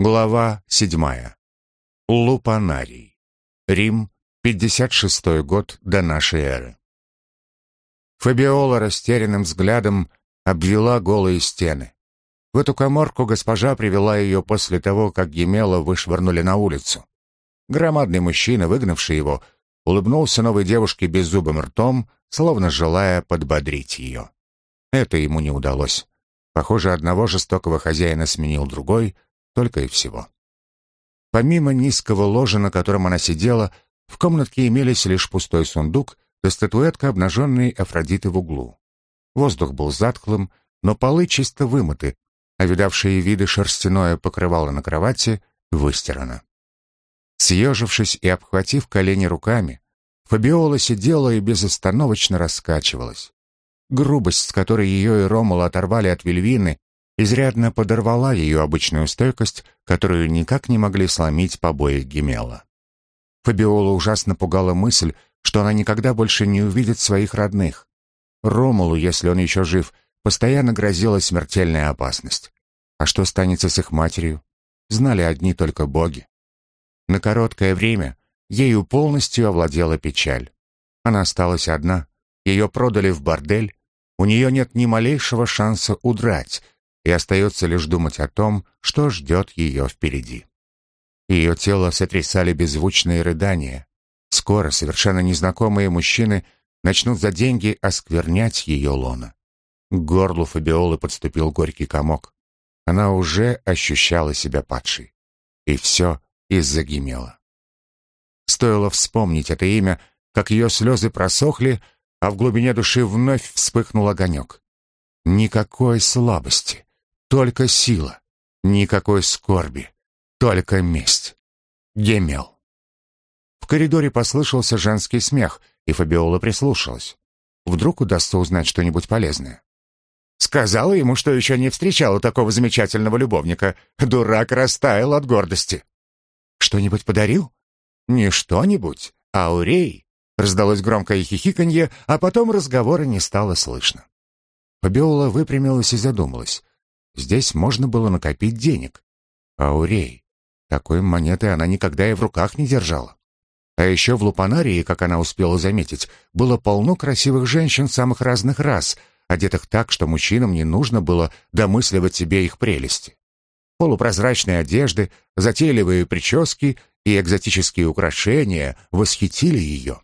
Глава седьмая. Лупанарий. Рим, 56 год до нашей эры. Фабиола растерянным взглядом обвела голые стены. В эту коморку госпожа привела ее после того, как Емела вышвырнули на улицу. Громадный мужчина, выгнавший его, улыбнулся новой девушке беззубым ртом, словно желая подбодрить ее. Это ему не удалось. Похоже, одного жестокого хозяина сменил другой — только и всего. Помимо низкого ложа, на котором она сидела, в комнатке имелись лишь пустой сундук да статуэтка обнаженной Афродиты в углу. Воздух был затхлым, но полы чисто вымыты, а видавшие виды шерстяное покрывало на кровати выстирано. Съежившись и обхватив колени руками, Фабиола сидела и безостановочно раскачивалась. Грубость, с которой ее и Ромула оторвали от Вильвины, изрядно подорвала ее обычную стойкость, которую никак не могли сломить побои Гемела. Фабиола ужасно пугала мысль, что она никогда больше не увидит своих родных. Ромулу, если он еще жив, постоянно грозила смертельная опасность. А что станется с их матерью? Знали одни только боги. На короткое время ею полностью овладела печаль. Она осталась одна, ее продали в бордель, у нее нет ни малейшего шанса удрать, и остается лишь думать о том, что ждет ее впереди. Ее тело сотрясали беззвучные рыдания. Скоро совершенно незнакомые мужчины начнут за деньги осквернять ее лона. К горлу Фабиолы подступил горький комок. Она уже ощущала себя падшей. И все из-за Гимела. Стоило вспомнить это имя, как ее слезы просохли, а в глубине души вновь вспыхнул огонек. Никакой слабости. Только сила, никакой скорби, только месть. Гемел. В коридоре послышался женский смех, и Фабиола прислушалась. Вдруг удастся узнать что-нибудь полезное. Сказала ему, что еще не встречала такого замечательного любовника. Дурак растаял от гордости. Что-нибудь подарил? Не что-нибудь, а Урей. Раздалось громкое хихиканье, а потом разговора не стало слышно. Фабиола выпрямилась и задумалась. Здесь можно было накопить денег. Аурей. Такой монеты она никогда и в руках не держала. А еще в Лупанарии, как она успела заметить, было полно красивых женщин самых разных рас, одетых так, что мужчинам не нужно было домысливать себе их прелести. Полупрозрачные одежды, затейливые прически и экзотические украшения восхитили ее.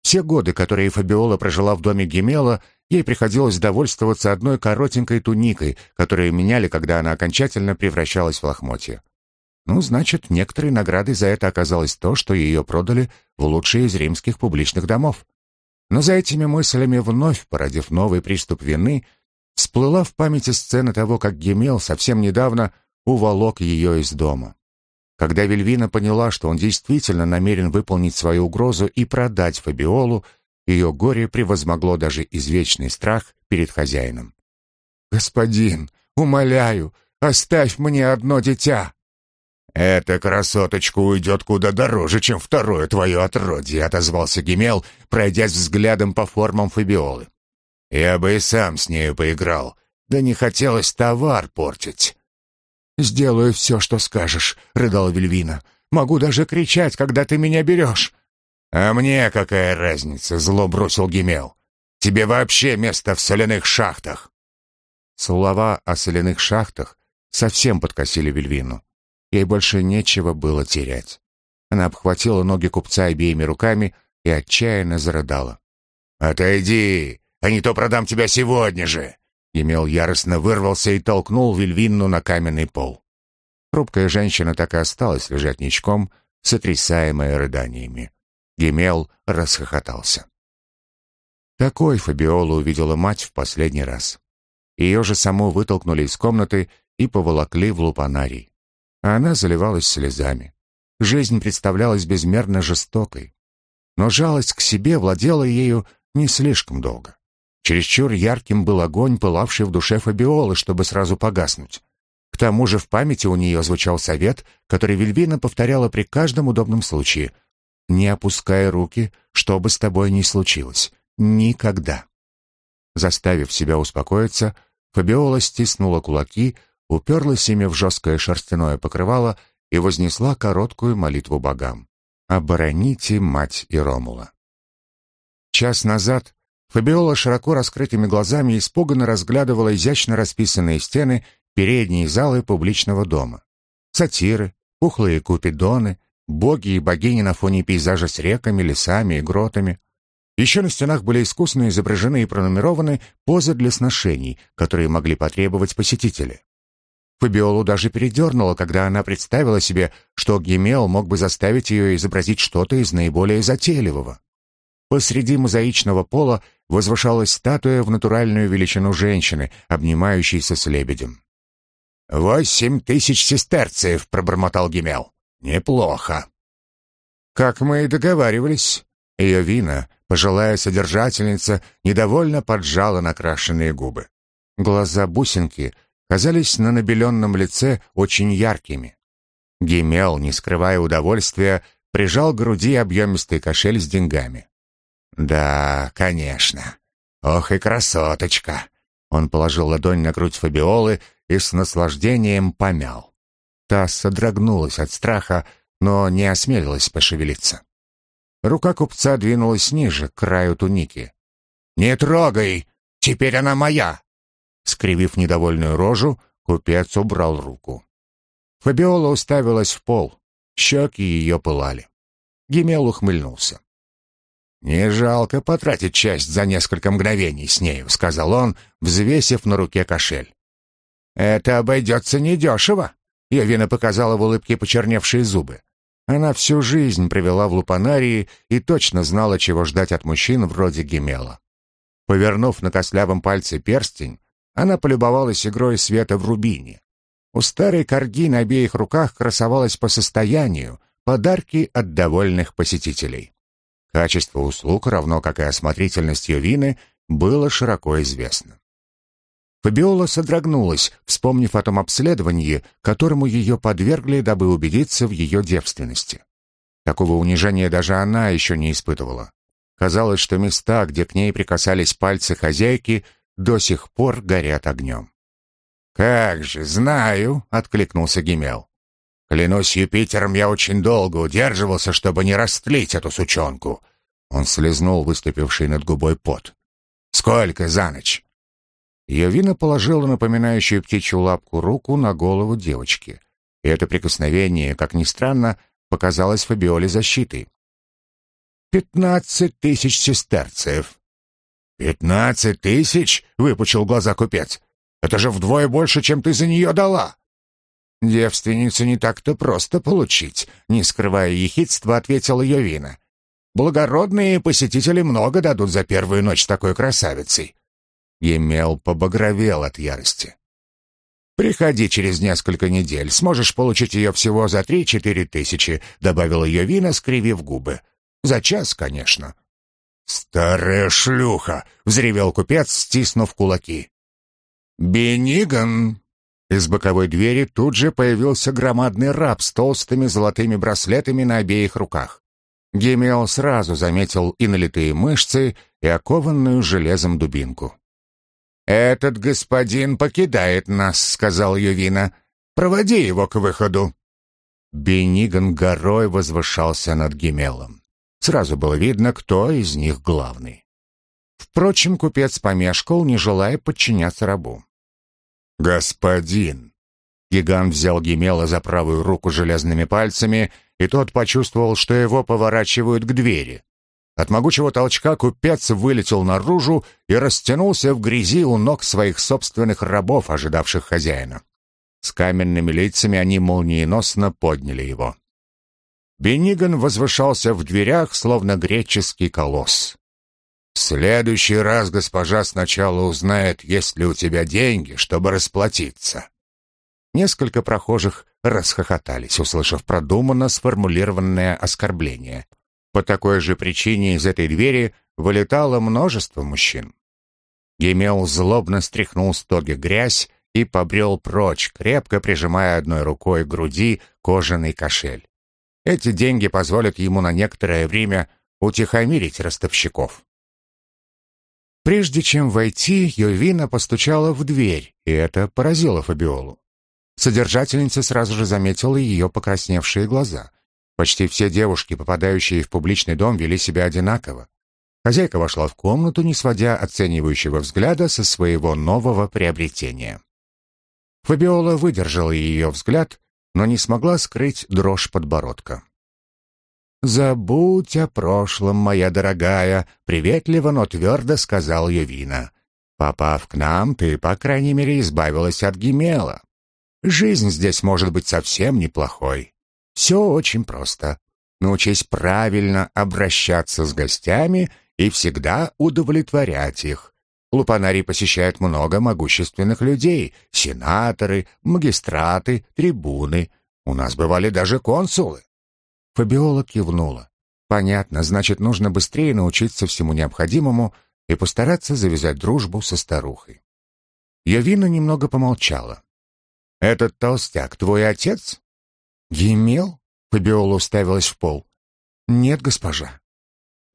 Все годы, которые Фабиола прожила в доме Гемела, Ей приходилось довольствоваться одной коротенькой туникой, которую меняли, когда она окончательно превращалась в лохмотье. Ну, значит, некоторой наградой за это оказалось то, что ее продали в лучшие из римских публичных домов. Но за этими мыслями, вновь породив новый приступ вины, всплыла в памяти сцена того, как Гемел совсем недавно уволок ее из дома. Когда Вильвина поняла, что он действительно намерен выполнить свою угрозу и продать Фабиолу, ее горе превозмогло даже извечный страх перед хозяином. «Господин, умоляю, оставь мне одно дитя!» «Эта красоточка уйдет куда дороже, чем второе твое отродье», — отозвался Гемел, пройдясь взглядом по формам Фабиолы. «Я бы и сам с нею поиграл, да не хотелось товар портить». «Сделаю все, что скажешь», — рыдала Вильвина. «Могу даже кричать, когда ты меня берешь». «А мне какая разница?» — зло бросил Гемел. «Тебе вообще место в соляных шахтах!» Слова о соляных шахтах совсем подкосили Вильвину. Ей больше нечего было терять. Она обхватила ноги купца обеими руками и отчаянно зарыдала. «Отойди, а не то продам тебя сегодня же!» Емел яростно вырвался и толкнул Вильвинну на каменный пол. Хрупкая женщина так и осталась лежать ничком, сотрясаемая рыданиями. Гемел расхохотался. Такой Фабиола увидела мать в последний раз. Ее же саму вытолкнули из комнаты и поволокли в лупанарий. А она заливалась слезами. Жизнь представлялась безмерно жестокой. Но жалость к себе владела ею не слишком долго. Чересчур ярким был огонь, пылавший в душе Фабиолы, чтобы сразу погаснуть. К тому же в памяти у нее звучал совет, который Вильвина повторяла при каждом удобном случае — не опускай руки, что бы с тобой ни случилось. Никогда. Заставив себя успокоиться, Фабиола стиснула кулаки, уперлась ими в жесткое шерстяное покрывало и вознесла короткую молитву богам. «Обороните мать и Ромула». Час назад Фабиола широко раскрытыми глазами испуганно разглядывала изящно расписанные стены передней залы публичного дома. Сатиры, пухлые купидоны, боги и богини на фоне пейзажа с реками, лесами и гротами. Еще на стенах были искусно изображены и пронумерованы позы для сношений, которые могли потребовать посетители. Фабиолу даже передернуло, когда она представила себе, что Гемел мог бы заставить ее изобразить что-то из наиболее затейливого. Посреди мозаичного пола возвышалась статуя в натуральную величину женщины, обнимающейся с лебедем. «Восемь тысяч сестерцев!» — пробормотал Гемел. «Неплохо!» Как мы и договаривались, ее вина, пожилая содержательница, недовольно поджала накрашенные губы. Глаза бусинки казались на набеленном лице очень яркими. Гемел, не скрывая удовольствия, прижал к груди объемистый кошель с деньгами. «Да, конечно. Ох и красоточка!» Он положил ладонь на грудь Фабиолы и с наслаждением помял. Та содрогнулась от страха, но не осмелилась пошевелиться. Рука купца двинулась ниже, к краю туники. «Не трогай! Теперь она моя!» Скривив недовольную рожу, купец убрал руку. Фабиола уставилась в пол. Щеки ее пылали. Гемел ухмыльнулся. «Не жалко потратить часть за несколько мгновений с нею», — сказал он, взвесив на руке кошель. «Это обойдется недешево», — Йовина показала в улыбке почерневшие зубы. Она всю жизнь провела в лупанарии и точно знала, чего ждать от мужчин вроде Гемела. Повернув на костлявом пальце перстень, она полюбовалась игрой света в рубине. У старой корги на обеих руках красовалось по состоянию подарки от довольных посетителей. Качество услуг, равно как и осмотрительность ее вины, было широко известно. Фабиола содрогнулась, вспомнив о том обследовании, которому ее подвергли, дабы убедиться в ее девственности. Такого унижения даже она еще не испытывала. Казалось, что места, где к ней прикасались пальцы хозяйки, до сих пор горят огнем. «Как же, знаю!» — откликнулся Гимел. Клянусь Юпитером, я очень долго удерживался, чтобы не растлить эту сучонку. Он слезнул выступивший над губой пот. Сколько за ночь? Йовина положила напоминающую птичью лапку руку на голову девочки. И это прикосновение, как ни странно, показалось Фабиоле защитой. «Пятнадцать тысяч сестерцев». «Пятнадцать тысяч?» — выпучил глаза купец. «Это же вдвое больше, чем ты за нее дала!» «Девственницу не так-то просто получить», — не скрывая ехидства, ответил ее вина. «Благородные посетители много дадут за первую ночь такой красавицей». Емел побагровел от ярости. «Приходи через несколько недель, сможешь получить ее всего за три-четыре тысячи», — добавил ее вина, скривив губы. «За час, конечно». «Старая шлюха!» — взревел купец, стиснув кулаки. «Бениган!» Из боковой двери тут же появился громадный раб с толстыми золотыми браслетами на обеих руках. Гемио сразу заметил и налитые мышцы, и окованную железом дубинку. «Этот господин покидает нас», — сказал Ювина. «Проводи его к выходу». Бениган горой возвышался над Гемелом. Сразу было видно, кто из них главный. Впрочем, купец помешкал, не желая подчиняться рабу. «Господин!» Гигант взял Гемела за правую руку железными пальцами, и тот почувствовал, что его поворачивают к двери. От могучего толчка купец вылетел наружу и растянулся в грязи у ног своих собственных рабов, ожидавших хозяина. С каменными лицами они молниеносно подняли его. Бениган возвышался в дверях, словно греческий колосс. В следующий раз госпожа сначала узнает, есть ли у тебя деньги, чтобы расплатиться. Несколько прохожих расхохотались, услышав продуманно сформулированное оскорбление. По такой же причине из этой двери вылетало множество мужчин. Гемел злобно стряхнул с тоги грязь и побрел прочь, крепко прижимая одной рукой к груди кожаный кошель. Эти деньги позволят ему на некоторое время утихомирить ростовщиков. Прежде чем войти, Йовина постучала в дверь, и это поразило Фабиолу. Содержательница сразу же заметила ее покрасневшие глаза. Почти все девушки, попадающие в публичный дом, вели себя одинаково. Хозяйка вошла в комнату, не сводя оценивающего взгляда со своего нового приобретения. Фабиола выдержала ее взгляд, но не смогла скрыть дрожь подбородка. «Забудь о прошлом, моя дорогая», — приветливо, но твердо сказал Ювина. «Попав к нам, ты, по крайней мере, избавилась от Гимела. Жизнь здесь может быть совсем неплохой. Все очень просто. Научись правильно обращаться с гостями и всегда удовлетворять их. Лупанарий посещает много могущественных людей, сенаторы, магистраты, трибуны. У нас бывали даже консулы. Фабиола кивнула. Понятно, значит, нужно быстрее научиться всему необходимому и постараться завязать дружбу со старухой. Явина немного помолчала. «Этот толстяк твой отец?» «Емел?» — Фабиола уставилась в пол. «Нет, госпожа».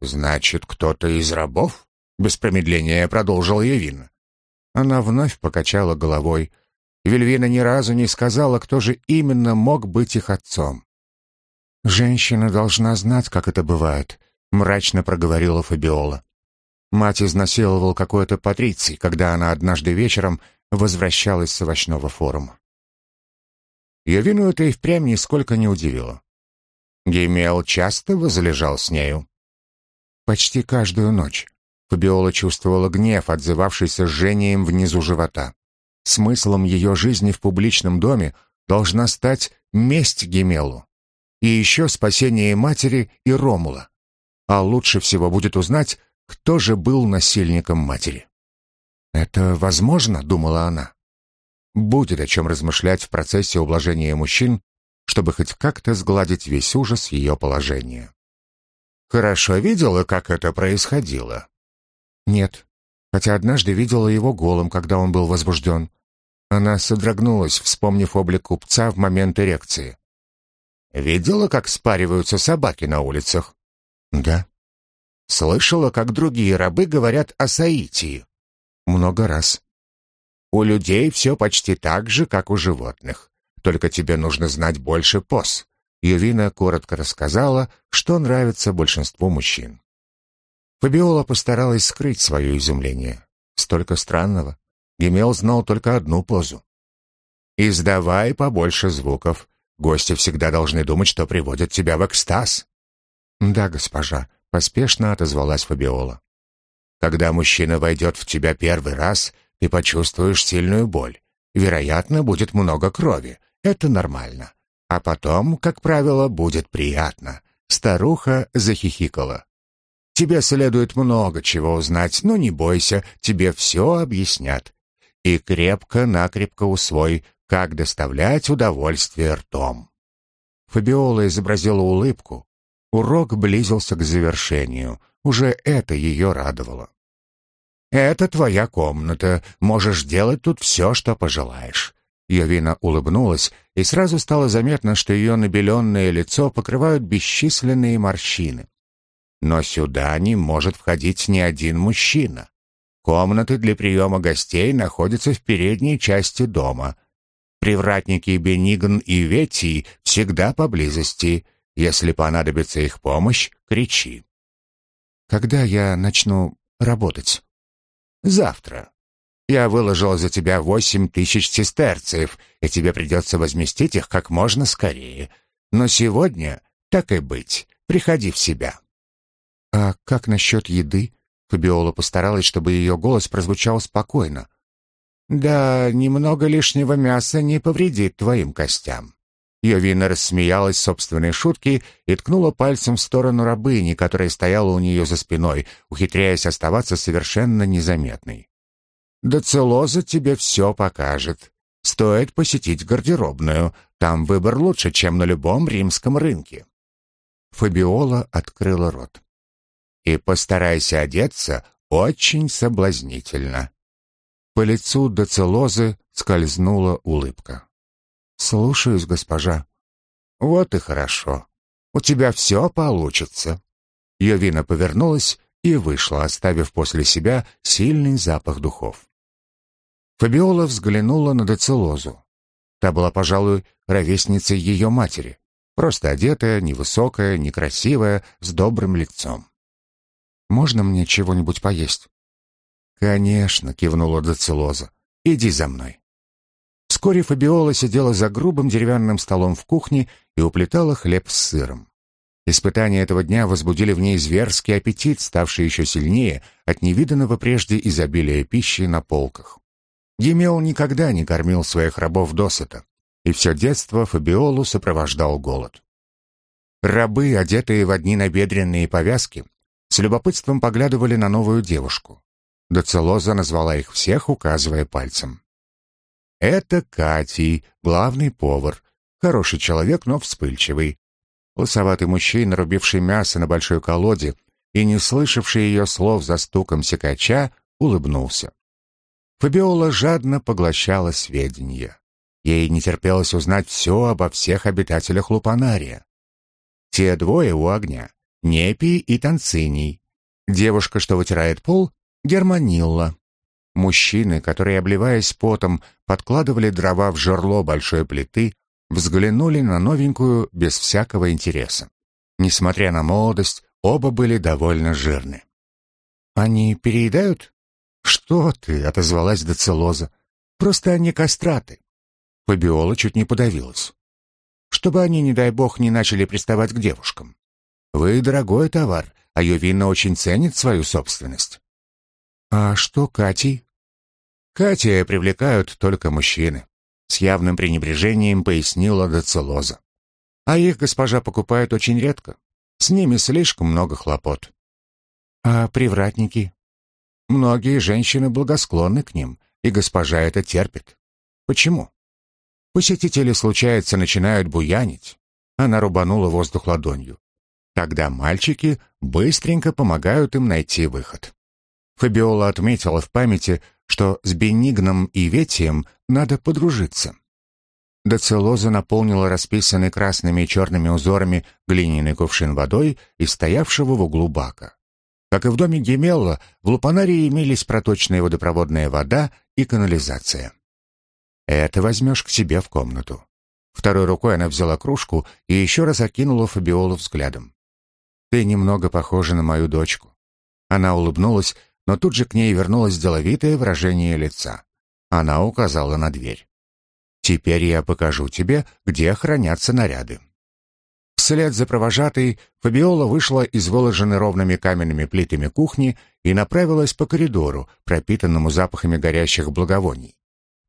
«Значит, кто-то из рабов?» — без промедления продолжила Явина. Она вновь покачала головой. Вельвина ни разу не сказала, кто же именно мог быть их отцом. «Женщина должна знать, как это бывает», — мрачно проговорила Фабиола. Мать изнасиловал какой-то патриций, когда она однажды вечером возвращалась с овощного форума. Явину это и впрямь нисколько не удивило. Геймел часто возлежал с нею. Почти каждую ночь. Фабиола чувствовала гнев, отзывавшийся жжением внизу живота. Смыслом ее жизни в публичном доме должна стать месть Гемелу и еще спасение матери и Ромула. А лучше всего будет узнать, кто же был насильником матери. «Это возможно?» — думала она. Будет о чем размышлять в процессе ублажения мужчин, чтобы хоть как-то сгладить весь ужас ее положения. «Хорошо видела, как это происходило?» «Нет, хотя однажды видела его голым, когда он был возбужден. Она содрогнулась, вспомнив облик купца в момент эрекции. Видела, как спариваются собаки на улицах? Да. Слышала, как другие рабы говорят о Саитии? Много раз. У людей все почти так же, как у животных. Только тебе нужно знать больше поз. Ювина коротко рассказала, что нравится большинству мужчин. Фабиола постаралась скрыть свое изумление. Столько странного. Гемел знал только одну позу. «Издавай побольше звуков. Гости всегда должны думать, что приводят тебя в экстаз». «Да, госпожа», — поспешно отозвалась Фабиола. «Когда мужчина войдет в тебя первый раз, ты почувствуешь сильную боль. Вероятно, будет много крови. Это нормально. А потом, как правило, будет приятно». Старуха захихикала. «Тебе следует много чего узнать, но не бойся, тебе все объяснят. И крепко-накрепко усвой, как доставлять удовольствие ртом. Фабиола изобразила улыбку. Урок близился к завершению. Уже это ее радовало. «Это твоя комната. Можешь делать тут все, что пожелаешь». Йовина улыбнулась, и сразу стало заметно, что ее набеленное лицо покрывают бесчисленные морщины. Но сюда не может входить ни один мужчина. Комнаты для приема гостей находятся в передней части дома — Привратники Бенигн и Ветий всегда поблизости. Если понадобится их помощь, кричи. Когда я начну работать? Завтра. Я выложил за тебя восемь тысяч сестерцев, и тебе придется возместить их как можно скорее. Но сегодня, так и быть, приходи в себя. А как насчет еды? Фабиола постаралась, чтобы ее голос прозвучал спокойно. «Да, немного лишнего мяса не повредит твоим костям». Йовина рассмеялась собственной шутки и ткнула пальцем в сторону рабыни, которая стояла у нее за спиной, ухитряясь оставаться совершенно незаметной. «Доцелоза тебе все покажет. Стоит посетить гардеробную. Там выбор лучше, чем на любом римском рынке». Фабиола открыла рот. «И постарайся одеться очень соблазнительно». По лицу доцелозы скользнула улыбка. «Слушаюсь, госпожа». «Вот и хорошо. У тебя все получится». Йовина повернулась и вышла, оставив после себя сильный запах духов. Фабиола взглянула на доцелозу. Та была, пожалуй, ровесницей ее матери, просто одетая, невысокая, некрасивая, с добрым лицом. «Можно мне чего-нибудь поесть?» «Конечно», — кивнула Доцелоза. «Иди за мной». Вскоре Фабиола сидела за грубым деревянным столом в кухне и уплетала хлеб с сыром. Испытания этого дня возбудили в ней зверский аппетит, ставший еще сильнее от невиданного прежде изобилия пищи на полках. Гемел никогда не кормил своих рабов досыта, и все детство Фабиолу сопровождал голод. Рабы, одетые в одни набедренные повязки, с любопытством поглядывали на новую девушку. Доцелоза назвала их всех, указывая пальцем. Это Кати, главный повар. Хороший человек, но вспыльчивый. Лысоватый мужчина, рубивший мясо на большой колоде и не слышавший ее слов за стуком секача, улыбнулся. Фабиола жадно поглощала сведения. Ей не терпелось узнать все обо всех обитателях Лупанария. Те двое у огня — Непи и Танциний. Девушка, что вытирает пол — Германилла. Мужчины, которые, обливаясь потом, подкладывали дрова в жерло большой плиты, взглянули на новенькую без всякого интереса. Несмотря на молодость, оба были довольно жирны. «Они переедают?» «Что ты?» — отозвалась Доцелоза. «Просто они кастраты». Фабиола чуть не подавилась. «Чтобы они, не дай бог, не начали приставать к девушкам. Вы дорогой товар, а Ювина очень ценит свою собственность». «А что Катей?» «Катя привлекают только мужчины», — с явным пренебрежением пояснила Доцелоза. «А их госпожа покупает очень редко. С ними слишком много хлопот». «А привратники?» «Многие женщины благосклонны к ним, и госпожа это терпит. Почему?» Посетители, случается, начинают буянить. Она рубанула воздух ладонью. Тогда мальчики быстренько помогают им найти выход. Фабиола отметила в памяти, что с Бенигном и Ветием надо подружиться. Доцелоза наполнила расписанный красными и черными узорами глиняный кувшин водой из стоявшего в углу бака. Как и в доме Гемелла, в Лупанарии имелись проточная водопроводная вода и канализация. «Это возьмешь к себе в комнату». Второй рукой она взяла кружку и еще раз окинула Фабиолу взглядом. «Ты немного похожа на мою дочку». Она улыбнулась, но тут же к ней вернулось деловитое выражение лица. Она указала на дверь. «Теперь я покажу тебе, где хранятся наряды». Вслед за провожатой Фабиола вышла из выложенной ровными каменными плитами кухни и направилась по коридору, пропитанному запахами горящих благовоний.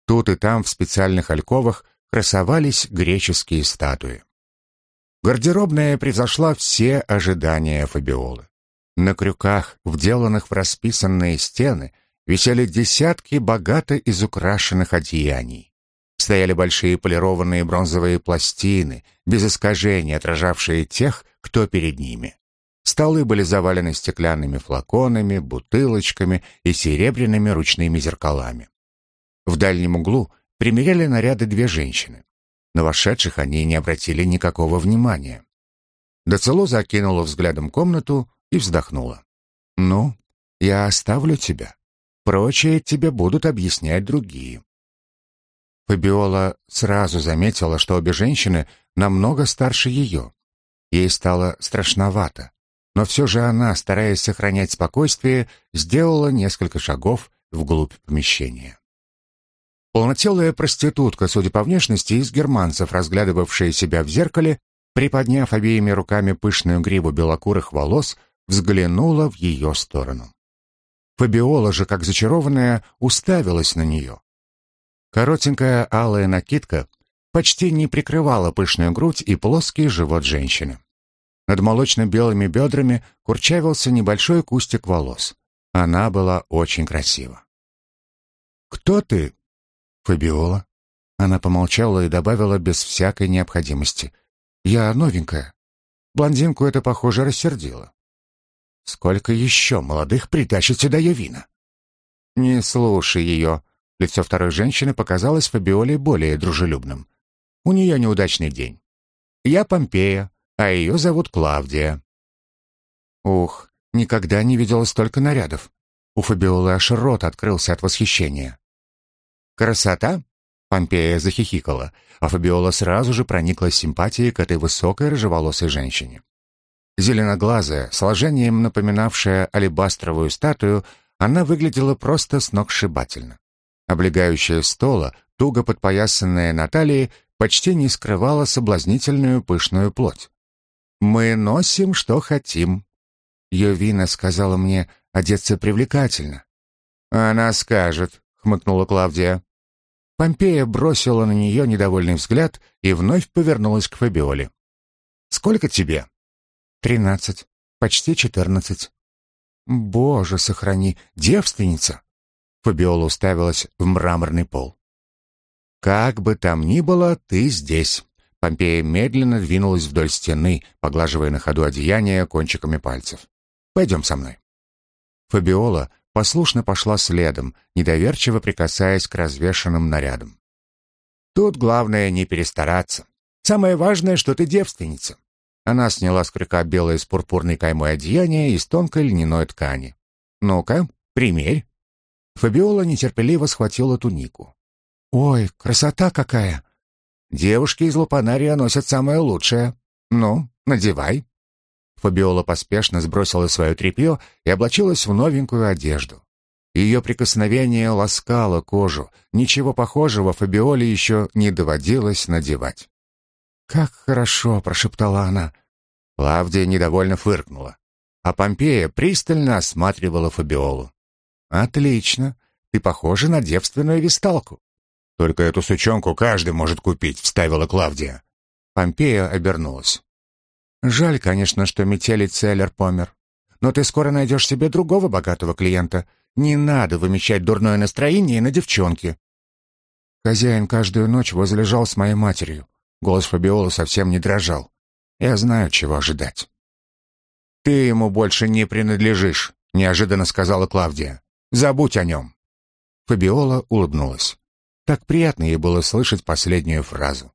Тут и там в специальных альковах красовались греческие статуи. Гардеробная превзошла все ожидания Фабиолы. На крюках, вделанных в расписанные стены, висели десятки богато изукрашенных одеяний. Стояли большие полированные бронзовые пластины, без искажений отражавшие тех, кто перед ними. Столы были завалены стеклянными флаконами, бутылочками и серебряными ручными зеркалами. В дальнем углу примеряли наряды две женщины. На вошедших они не обратили никакого внимания. Доцелоза окинула взглядом комнату и вздохнула. «Ну, я оставлю тебя. Прочее тебе будут объяснять другие». Фабиола сразу заметила, что обе женщины намного старше ее. Ей стало страшновато, но все же она, стараясь сохранять спокойствие, сделала несколько шагов вглубь помещения. Полнотелая проститутка, судя по внешности, из германцев, разглядывавшая себя в зеркале, приподняв обеими руками пышную гриву белокурых волос, взглянула в ее сторону. Фабиола же, как зачарованная, уставилась на нее. Коротенькая алая накидка почти не прикрывала пышную грудь и плоский живот женщины. Над молочно-белыми бедрами курчавился небольшой кустик волос. Она была очень красива. «Кто ты?» «Фабиола». Она помолчала и добавила без всякой необходимости. «Я новенькая». Блондинку это, похоже, рассердило. Сколько еще молодых притащит сюда Явина? Не слушай ее. Лицо второй женщины показалось Фабиоле более дружелюбным. У нее неудачный день. Я Помпея, а ее зовут Клавдия. Ух, никогда не видела столько нарядов. У Фабиолы аж рот открылся от восхищения. Красота? Помпея захихикала, а Фабиола сразу же прониклась симпатией к этой высокой рыжеволосой женщине. Зеленоглазая, сложением напоминавшая алебастровую статую, она выглядела просто сногсшибательно. Облегающая стола, туго подпоясанная на талии, почти не скрывала соблазнительную пышную плоть. «Мы носим, что хотим». Йовина сказала мне одеться привлекательно. «Она скажет», — хмыкнула Клавдия. Помпея бросила на нее недовольный взгляд и вновь повернулась к Фабиоле. «Сколько тебе?» «Тринадцать. Почти четырнадцать». «Боже, сохрани! Девственница!» Фабиола уставилась в мраморный пол. «Как бы там ни было, ты здесь». Помпея медленно двинулась вдоль стены, поглаживая на ходу одеяние кончиками пальцев. «Пойдем со мной». Фабиола послушно пошла следом, недоверчиво прикасаясь к развешанным нарядам. «Тут главное не перестараться. Самое важное, что ты девственница». Она сняла с крюка белое с пурпурной каймой одеяние из тонкой льняной ткани. «Ну-ка, примерь». Фабиола нетерпеливо схватила тунику. «Ой, красота какая!» «Девушки из Лупанария носят самое лучшее. Ну, надевай». Фабиола поспешно сбросила свое тряпье и облачилась в новенькую одежду. Ее прикосновение ласкало кожу. Ничего похожего Фабиоле еще не доводилось надевать. «Как хорошо!» — прошептала она. Клавдия недовольно фыркнула, а Помпея пристально осматривала Фабиолу. «Отлично! Ты похожа на девственную висталку!» «Только эту сучонку каждый может купить», — вставила Клавдия. Помпея обернулась. Жаль, конечно, что метели Целлер помер. Но ты скоро найдешь себе другого богатого клиента. Не надо вымещать дурное настроение на девчонке. Хозяин каждую ночь возлежал с моей матерью. Голос Фабиолы совсем не дрожал. Я знаю, чего ожидать. «Ты ему больше не принадлежишь», — неожиданно сказала Клавдия. «Забудь о нем». Фабиола улыбнулась. Так приятно ей было слышать последнюю фразу.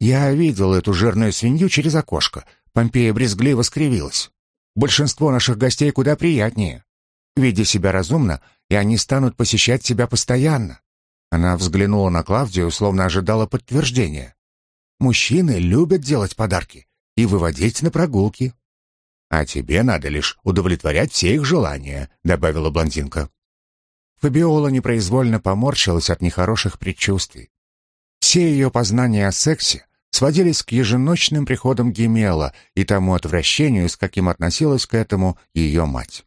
Я видел эту жирную свинью через окошко. Помпея брезгливо скривилась. Большинство наших гостей куда приятнее. Веди себя разумно, и они станут посещать тебя постоянно. Она взглянула на Клавдию, словно ожидала подтверждения. Мужчины любят делать подарки и выводить на прогулки. А тебе надо лишь удовлетворять все их желания, добавила блондинка. Фабиола непроизвольно поморщилась от нехороших предчувствий. Все ее познания о сексе сводились к еженочным приходам Гемела и тому отвращению, с каким относилась к этому ее мать.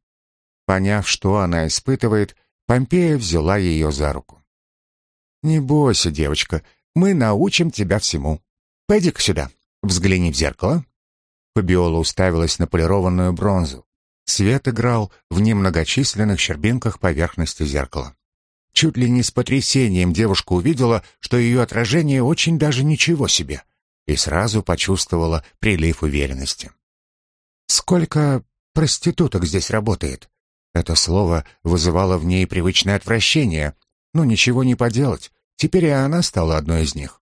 Поняв, что она испытывает, Помпея взяла ее за руку. «Не бойся, девочка, мы научим тебя всему. Пойди-ка сюда, взгляни в зеркало». Фабиола уставилась на полированную бронзу. Свет играл в немногочисленных щербинках поверхности зеркала. Чуть ли не с потрясением девушка увидела, что ее отражение очень даже ничего себе — и сразу почувствовала прилив уверенности. «Сколько проституток здесь работает?» Это слово вызывало в ней привычное отвращение, но ничего не поделать, теперь и она стала одной из них.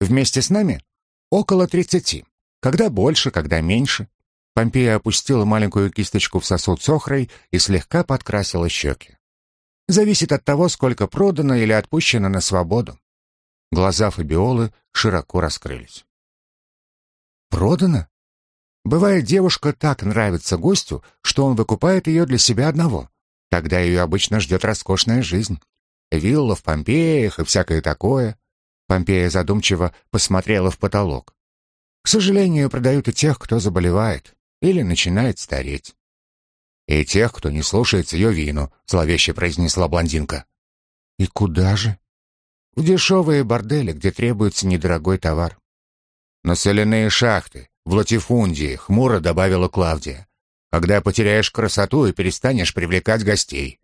«Вместе с нами? Около тридцати. Когда больше, когда меньше». Помпея опустила маленькую кисточку в сосуд с охрой и слегка подкрасила щеки. «Зависит от того, сколько продано или отпущено на свободу». Глаза Фабиолы широко раскрылись. Продано? Бывает, девушка так нравится гостю, что он выкупает ее для себя одного. Тогда ее обычно ждет роскошная жизнь. Вилла в Помпеях и всякое такое. Помпея задумчиво посмотрела в потолок. К сожалению, продают и тех, кто заболевает или начинает стареть. «И тех, кто не слушается ее вину», — зловеще произнесла блондинка. «И куда же?» «В дешевые бордели, где требуется недорогой товар. «На соляные шахты, в латифундии», — хмуро добавила Клавдия. «Когда потеряешь красоту и перестанешь привлекать гостей».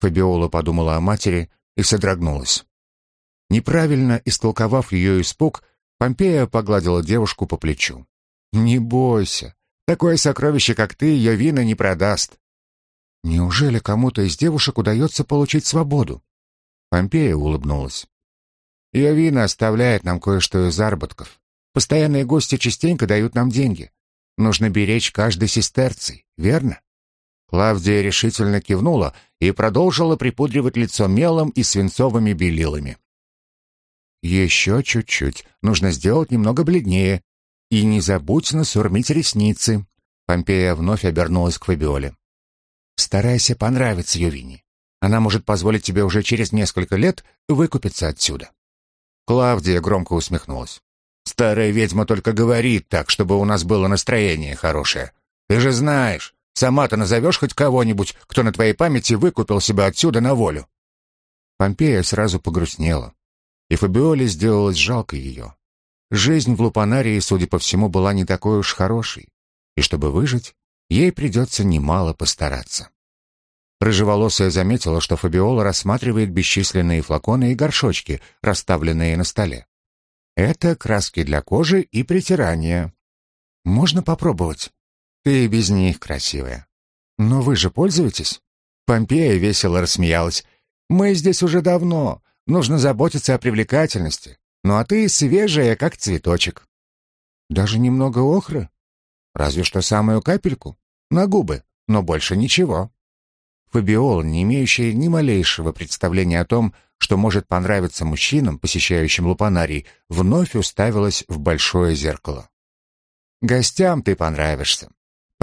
Фабиола подумала о матери и содрогнулась. Неправильно истолковав ее испуг, Помпея погладила девушку по плечу. «Не бойся. Такое сокровище, как ты, ее вина не продаст». «Неужели кому-то из девушек удается получить свободу?» Помпея улыбнулась. «Ее вина оставляет нам кое-что из заработков. Постоянные гости частенько дают нам деньги. Нужно беречь каждый сестерций, верно?» Клавдия решительно кивнула и продолжила припудривать лицо мелом и свинцовыми белилами. Еще чуть-чуть. Нужно сделать немного бледнее. И не забудь насурмить ресницы. Помпея вновь обернулась к Фабиоле. Старайся понравиться Ювине. Она может позволить тебе уже через несколько лет выкупиться отсюда. Клавдия громко усмехнулась. Старая ведьма только говорит так, чтобы у нас было настроение хорошее. Ты же знаешь, сама-то назовешь хоть кого-нибудь, кто на твоей памяти выкупил себя отсюда на волю. Помпея сразу погрустнела, и Фабиоле сделалось жалко ее. Жизнь в Лупанарии, судя по всему, была не такой уж хорошей, и чтобы выжить, ей придется немало постараться. Рыжеволосая заметила, что Фабиола рассматривает бесчисленные флаконы и горшочки, расставленные на столе. Это краски для кожи и притирания. Можно попробовать. Ты и без них красивая. Но вы же пользуетесь? Помпея весело рассмеялась. Мы здесь уже давно. Нужно заботиться о привлекательности. Ну а ты свежая, как цветочек. Даже немного охры? Разве что самую капельку. На губы, но больше ничего. Фабиола, не имеющая ни малейшего представления о том, что может понравиться мужчинам, посещающим лупанарий, вновь уставилась в большое зеркало. «Гостям ты понравишься».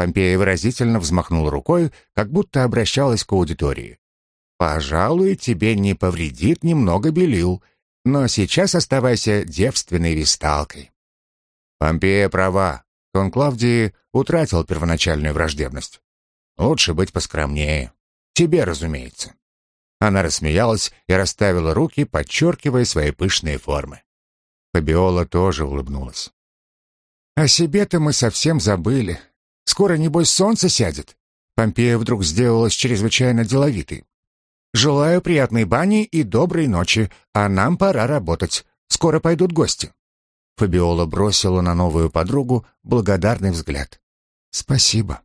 Помпея выразительно взмахнула рукой, как будто обращалась к аудитории. «Пожалуй, тебе не повредит немного белил, но сейчас оставайся девственной висталкой». Помпея права. Тон Клавдии утратил первоначальную враждебность. Лучше быть поскромнее. Тебе, разумеется». Она рассмеялась и расставила руки, подчеркивая свои пышные формы. Фабиола тоже улыбнулась. «О себе-то мы совсем забыли. Скоро, небось, солнце сядет». Помпея вдруг сделалась чрезвычайно деловитой. «Желаю приятной бани и доброй ночи, а нам пора работать. Скоро пойдут гости». Фабиола бросила на новую подругу благодарный взгляд. «Спасибо.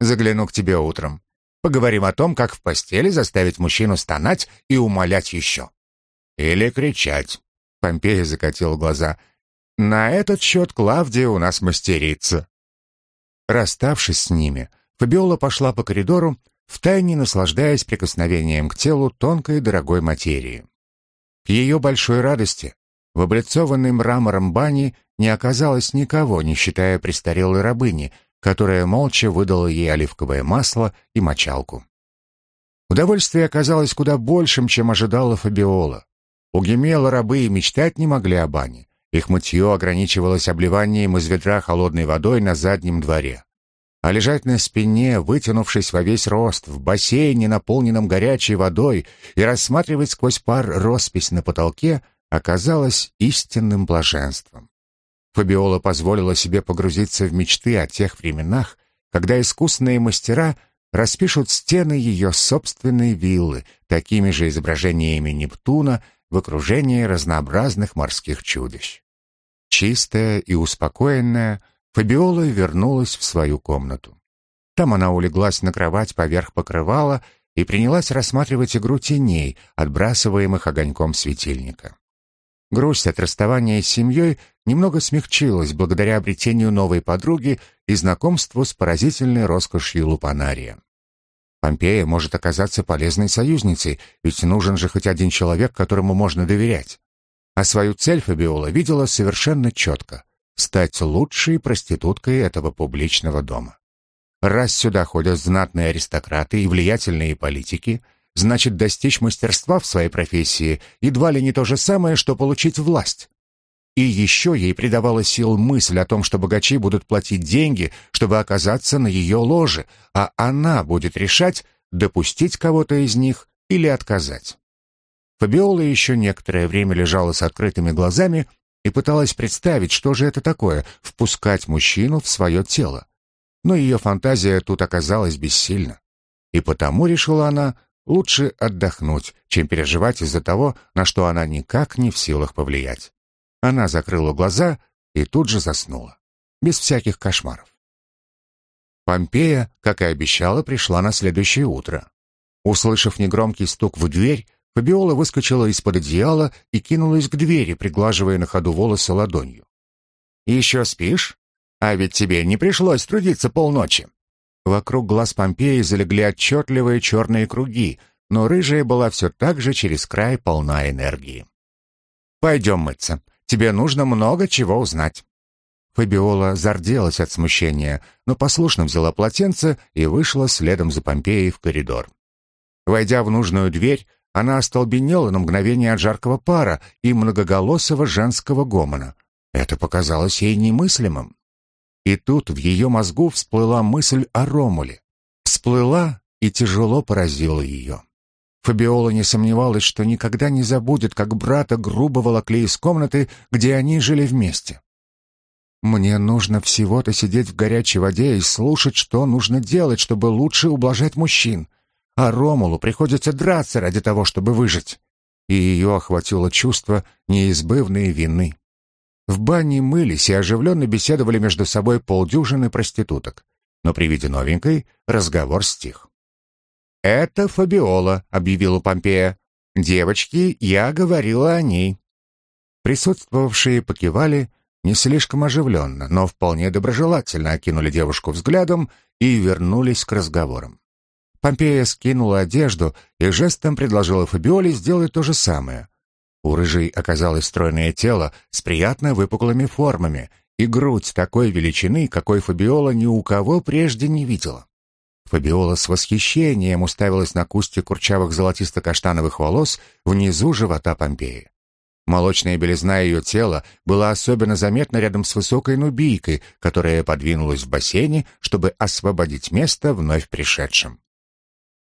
Загляну к тебе утром. Поговорим о том, как в постели заставить мужчину стонать и умолять еще. Или кричать. Помпея закатил глаза. На этот счет Клавдия у нас мастерица. Расставшись с ними, Фабиола пошла по коридору, втайне наслаждаясь прикосновением к телу тонкой дорогой материи. К ее большой радости в облицованной мрамором бане не оказалось никого, не считая престарелой рабыни, которая молча выдала ей оливковое масло и мочалку. Удовольствие оказалось куда большим, чем ожидала Фабиола. У Гемела рабы и мечтать не могли о бане. Их мытье ограничивалось обливанием из ведра холодной водой на заднем дворе. А лежать на спине, вытянувшись во весь рост, в бассейне, наполненном горячей водой, и рассматривать сквозь пар роспись на потолке, оказалось истинным блаженством. Фабиола позволила себе погрузиться в мечты о тех временах, когда искусные мастера распишут стены ее собственной виллы такими же изображениями Нептуна в окружении разнообразных морских чудищ. Чистая и успокоенная, Фабиола вернулась в свою комнату. Там она улеглась на кровать поверх покрывала и принялась рассматривать игру теней, отбрасываемых огоньком светильника. Грусть от расставания с семьей немного смягчилась благодаря обретению новой подруги и знакомству с поразительной роскошью лупанария. Помпея может оказаться полезной союзницей, ведь нужен же хоть один человек, которому можно доверять. А свою цель Фабиола видела совершенно четко — стать лучшей проституткой этого публичного дома. Раз сюда ходят знатные аристократы и влиятельные политики — значит достичь мастерства в своей профессии едва ли не то же самое, что получить власть. И еще ей придавала сил мысль о том, что богачи будут платить деньги, чтобы оказаться на ее ложе, а она будет решать, допустить кого-то из них или отказать. Фабиола еще некоторое время лежала с открытыми глазами и пыталась представить, что же это такое — впускать мужчину в свое тело. Но ее фантазия тут оказалась бессильна. И потому, решила она, Лучше отдохнуть, чем переживать из-за того, на что она никак не в силах повлиять. Она закрыла глаза и тут же заснула, без всяких кошмаров. Помпея, как и обещала, пришла на следующее утро. Услышав негромкий стук в дверь, Фабиола выскочила из-под одеяла и кинулась к двери, приглаживая на ходу волосы ладонью. «Еще спишь? А ведь тебе не пришлось трудиться полночи. Вокруг глаз Помпеи залегли отчетливые черные круги, но рыжая была все так же через край полна энергии. Пойдем мыться. Тебе нужно много чего узнать». Фабиола зарделась от смущения, но послушно взяла полотенце и вышла следом за Помпеей в коридор. Войдя в нужную дверь, она остолбенела на мгновение от жаркого пара и многоголосого женского гомона. Это показалось ей немыслимым. И тут в ее мозгу всплыла мысль о Ромуле. Всплыла и тяжело поразила ее. Фабиола не сомневалась, что никогда не забудет, как брата грубо волокли из комнаты, где они жили вместе. «Мне нужно всего-то сидеть в горячей воде и слушать, что нужно делать, чтобы лучше ублажать мужчин а Ромулу приходится драться ради того, чтобы выжить. И ее охватило чувство неизбывной вины. В бане мылись и оживленно беседовали между собой полдюжины проституток. Но при виде новенькой разговор стих. «Это Фабиола», — объявила Помпея. «Девочки, я говорила о ней». Присутствовавшие покивали не слишком оживленно, но вполне доброжелательно окинули девушку взглядом и вернулись к разговорам. Помпея скинула одежду и жестом предложила Фабиоле сделать то же самое. У рыжей оказалось стройное тело с приятно выпуклыми формами и грудь такой величины, какой Фабиола ни у кого прежде не видела. Фабиола с восхищением уставилась на кусте курчавых золотисто-каштановых волос внизу живота Помпеи. Молочная белизна ее тела была особенно заметна рядом с высокой нубийкой, которая подвинулась в бассейне, чтобы освободить место вновь пришедшим.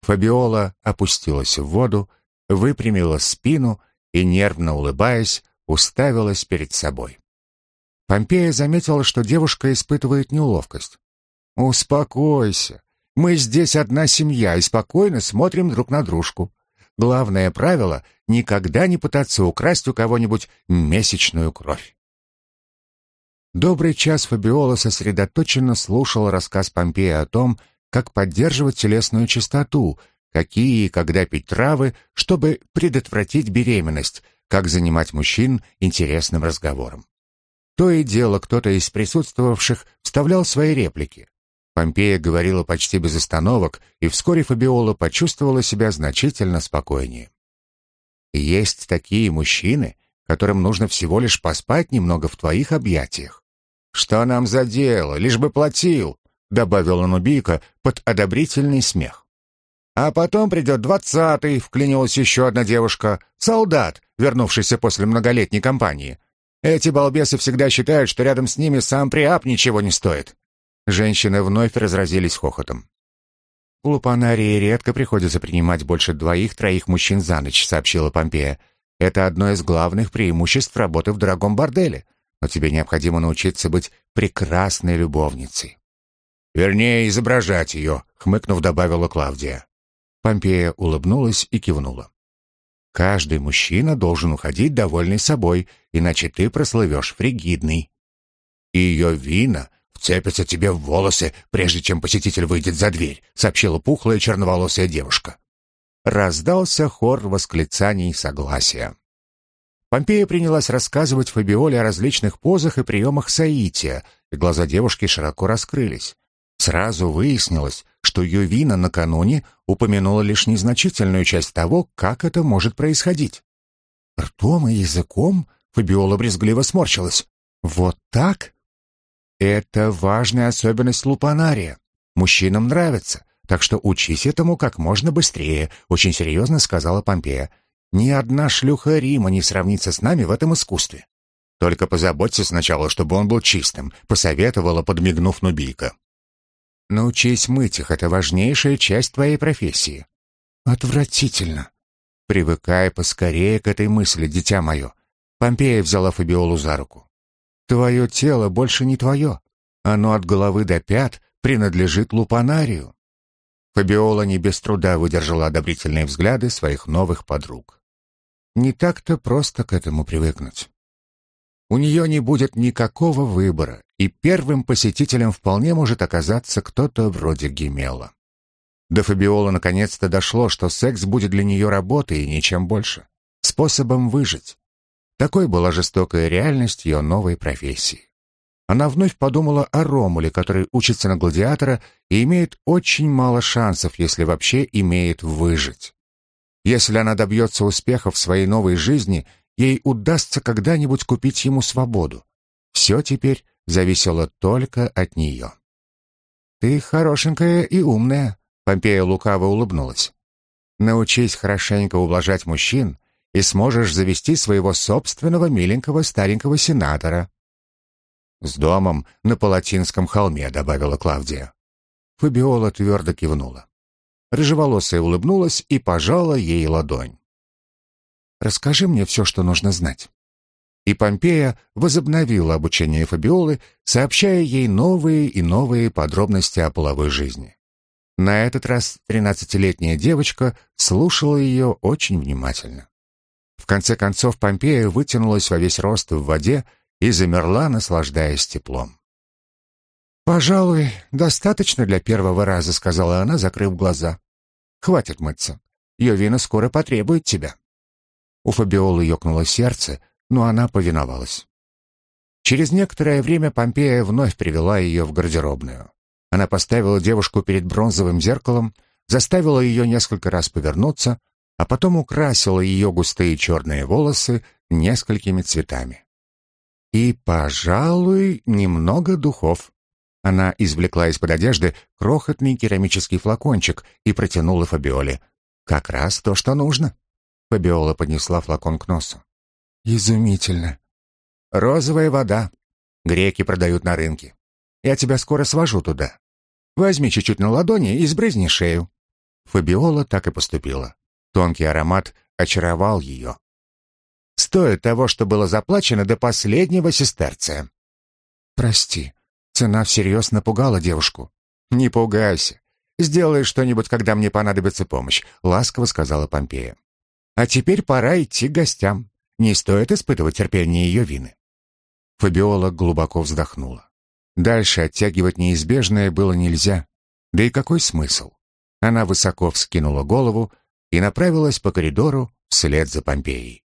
Фабиола опустилась в воду, выпрямила спину и, нервно улыбаясь, уставилась перед собой. Помпея заметила, что девушка испытывает неловкость. «Успокойся. Мы здесь одна семья и спокойно смотрим друг на дружку. Главное правило — никогда не пытаться украсть у кого-нибудь месячную кровь». Добрый час Фабиола сосредоточенно слушала рассказ Помпея о том, как поддерживать телесную чистоту, какие и когда пить травы, чтобы предотвратить беременность, как занимать мужчин интересным разговором. То и дело кто-то из присутствовавших вставлял свои реплики. Помпея говорила почти без остановок, и вскоре Фабиола почувствовала себя значительно спокойнее. Есть такие мужчины, которым нужно всего лишь поспать немного в твоих объятиях. Что нам за дело, лишь бы платил, — добавила Нубийка под одобрительный смех. «А потом придет двадцатый», — вклинилась еще одна девушка, «солдат, вернувшийся после многолетней кампании. Эти балбесы всегда считают, что рядом с ними сам Приап ничего не стоит». Женщины вновь разразились хохотом. «У Лупанарии редко приходится принимать больше двоих-троих мужчин за ночь», — сообщила Помпея. «Это одно из главных преимуществ работы в дорогом борделе. Но тебе необходимо научиться быть прекрасной любовницей». «Вернее, изображать ее», — хмыкнув, добавила Клавдия. Помпея улыбнулась и кивнула. «Каждый мужчина должен уходить довольный собой, иначе ты прослывешь фригидный». «И ее вина вцепятся тебе в волосы, прежде чем посетитель выйдет за дверь», — сообщила пухлая черноволосая девушка. Раздался хор восклицаний согласия. Помпея принялась рассказывать Фабиоле о различных позах и приемах Саития, и глаза девушки широко раскрылись. Сразу выяснилось, что Ювина накануне упомянула лишь незначительную часть того, как это может происходить. Ртом и языком Фабиола брезгливо сморщилась. «Вот так?» «Это важная особенность лупанария. Мужчинам нравится, так что учись этому как можно быстрее», — очень серьезно сказала Помпея. «Ни одна шлюха Рима не сравнится с нами в этом искусстве». «Только позаботься сначала, чтобы он был чистым», — посоветовала, подмигнув Нубийка. Научись мыть их, это важнейшая часть твоей профессии. Отвратительно. Привыкай поскорее к этой мысли, дитя мое. Помпея взяла Фабиолу за руку. Твое тело больше не твое. Оно от головы до пят принадлежит лупанарию. Фабиола не без труда выдержала одобрительные взгляды своих новых подруг. Не так-то просто к этому привыкнуть. У нее не будет никакого выбора, и первым посетителем вполне может оказаться кто-то вроде Гемела. До Фабиола наконец-то дошло, что секс будет для нее работой и ничем больше. Способом выжить. Такой была жестокая реальность ее новой профессии. Она вновь подумала о Ромуле, который учится на гладиатора и имеет очень мало шансов, если вообще имеет выжить. Если она добьется успеха в своей новой жизни, ей удастся когда-нибудь купить ему свободу. Все теперь зависело только от нее. «Ты хорошенькая и умная», — Помпея лукаво улыбнулась. «Научись хорошенько ублажать мужчин, и сможешь завести своего собственного миленького старенького сенатора». «С домом на Палатинском холме», — добавила Клавдия. Фабиола твердо кивнула. Рыжеволосая улыбнулась и пожала ей ладонь. «Расскажи мне все, что нужно знать». И Помпея возобновила обучение Фабиолы, сообщая ей новые и новые подробности о половой жизни. На этот раз тринадцатилетняя девочка слушала ее очень внимательно. В конце концов Помпея вытянулась во весь рост в воде и замерла, наслаждаясь теплом. «Пожалуй, достаточно для первого раза», — сказала она, закрыв глаза. «Хватит мыться. Йовина скоро потребует тебя». У Фабиолы ёкнуло сердце, но она повиновалась. Через некоторое время Помпея вновь привела ее в гардеробную. Она поставила девушку перед бронзовым зеркалом, заставила ее несколько раз повернуться, а потом украсила ее густые черные волосы несколькими цветами. И, пожалуй, немного духов. Она извлекла из-под одежды крохотный керамический флакончик и протянула Фабиоле. «Как раз то, что нужно». Фабиола поднесла флакон к носу. «Изумительно. Розовая вода. Греки продают на рынке. Я тебя скоро свожу туда. Возьми чуть-чуть на ладони и сбрызни шею». Фабиола так и поступила. Тонкий аромат очаровал ее. Стоит того, что было заплачено до последнего сестерция. «Прости, Цена всерьез напугала девушку. «Не пугайся. Сделай что-нибудь, когда мне понадобится помощь», — ласково сказала Помпея. «А теперь пора идти к гостям. Не стоит испытывать терпение ее вины». Фабиола глубоко вздохнула. Дальше оттягивать неизбежное было нельзя. Да и какой смысл? Она высоко вскинула голову и направилась по коридору вслед за Помпеей.